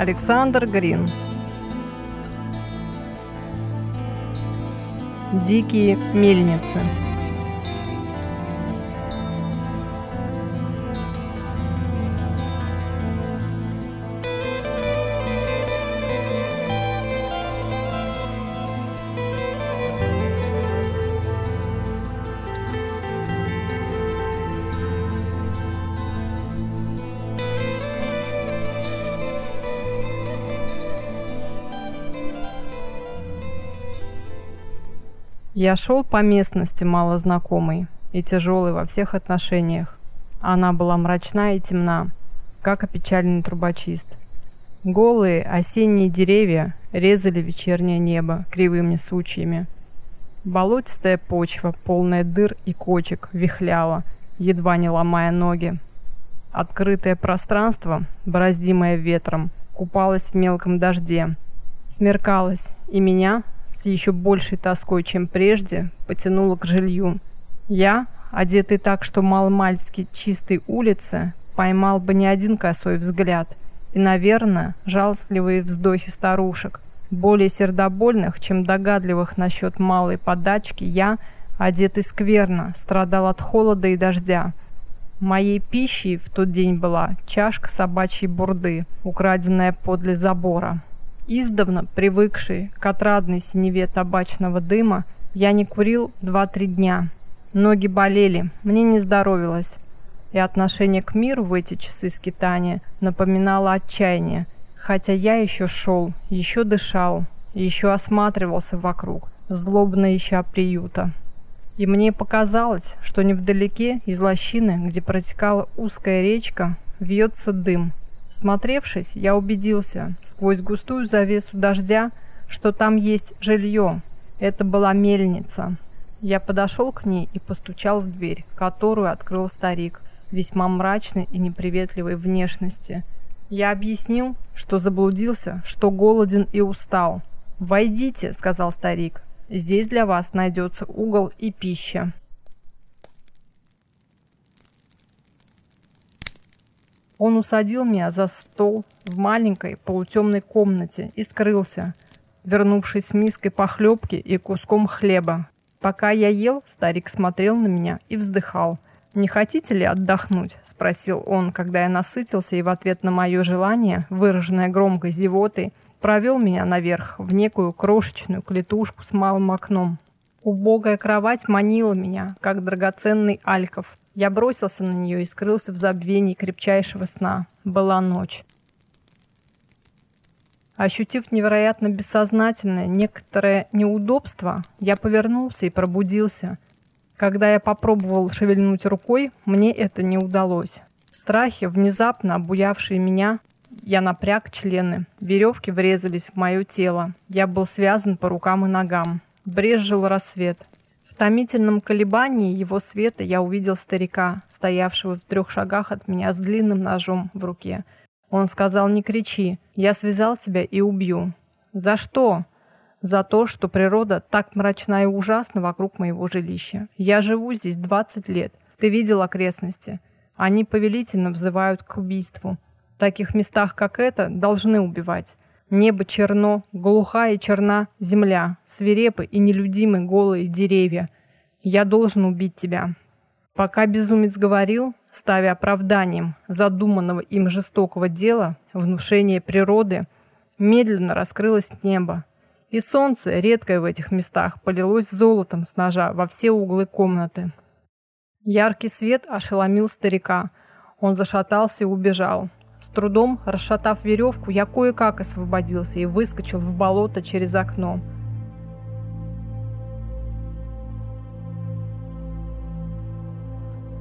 Александр Грин. Дикие мельницы. Я шел по местности малознакомой и тяжелой во всех отношениях. Она была мрачна и темна, как опечаленный трубочист. Голые осенние деревья резали вечернее небо кривыми сучьями. Болотистая почва, полная дыр и кочек, вихляла, едва не ломая ноги. Открытое пространство, бороздимое ветром, купалось в мелком дожде. Смеркалось, и меня, с еще большей тоской, чем прежде, потянуло к жилью. Я, одетый так, что маломальски чистой улицы, поймал бы не один косой взгляд и, наверное, жалостливые вздохи старушек. Более сердобольных, чем догадливых насчет малой подачки, я, одетый скверно, страдал от холода и дождя. Моей пищей в тот день была чашка собачьей бурды, украденная подле забора. Издавна привыкший к отрадной синеве табачного дыма, я не курил 2-3 дня. Ноги болели, мне не здоровилось. И отношение к миру в эти часы скитания напоминало отчаяние. Хотя я еще шел, еще дышал, еще осматривался вокруг, злобно ища приюта. И мне показалось, что невдалеке из лощины, где протекала узкая речка, вьется дым – Смотревшись, я убедился сквозь густую завесу дождя, что там есть жилье. Это была мельница. Я подошел к ней и постучал в дверь, которую открыл старик, весьма мрачной и неприветливой внешности. Я объяснил, что заблудился, что голоден и устал. «Войдите», — сказал старик. «Здесь для вас найдется угол и пища». Он усадил меня за стол в маленькой полутемной комнате и скрылся, вернувшись с миской похлебки и куском хлеба. Пока я ел, старик смотрел на меня и вздыхал. «Не хотите ли отдохнуть?» – спросил он, когда я насытился и в ответ на мое желание, выраженное громкой зевотой, провел меня наверх в некую крошечную клетушку с малым окном. Убогая кровать манила меня, как драгоценный альков. Я бросился на нее и скрылся в забвении крепчайшего сна. Была ночь. Ощутив невероятно бессознательное некоторое неудобство, я повернулся и пробудился. Когда я попробовал шевельнуть рукой, мне это не удалось. В страхе, внезапно обуявшие меня, я напряг члены. Веревки врезались в мое тело. Я был связан по рукам и ногам. Брезжил рассвет томительном колебании его света я увидел старика, стоявшего в трех шагах от меня с длинным ножом в руке. Он сказал, не кричи, я связал тебя и убью. За что? За то, что природа так мрачна и ужасна вокруг моего жилища. Я живу здесь 20 лет. Ты видел окрестности? Они повелительно взывают к убийству. В таких местах, как это, должны убивать. Небо черно, глухая черна земля, свирепы и нелюдимы голые деревья. Я должен убить тебя. Пока безумец говорил, ставя оправданием задуманного им жестокого дела, внушение природы, медленно раскрылось небо. И солнце, редкое в этих местах, полилось золотом с ножа во все углы комнаты. Яркий свет ошеломил старика. Он зашатался и убежал. С трудом, расшатав веревку, я кое-как освободился и выскочил в болото через окно.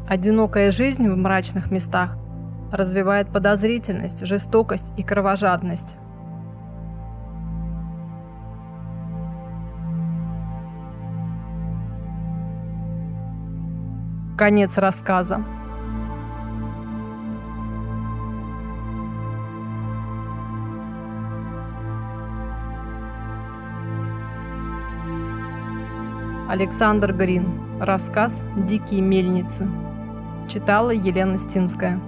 Одинокая жизнь в мрачных местах развивает подозрительность, жестокость и кровожадность. Конец рассказа. Александр Грин. Рассказ «Дикие мельницы». Читала Елена Стинская.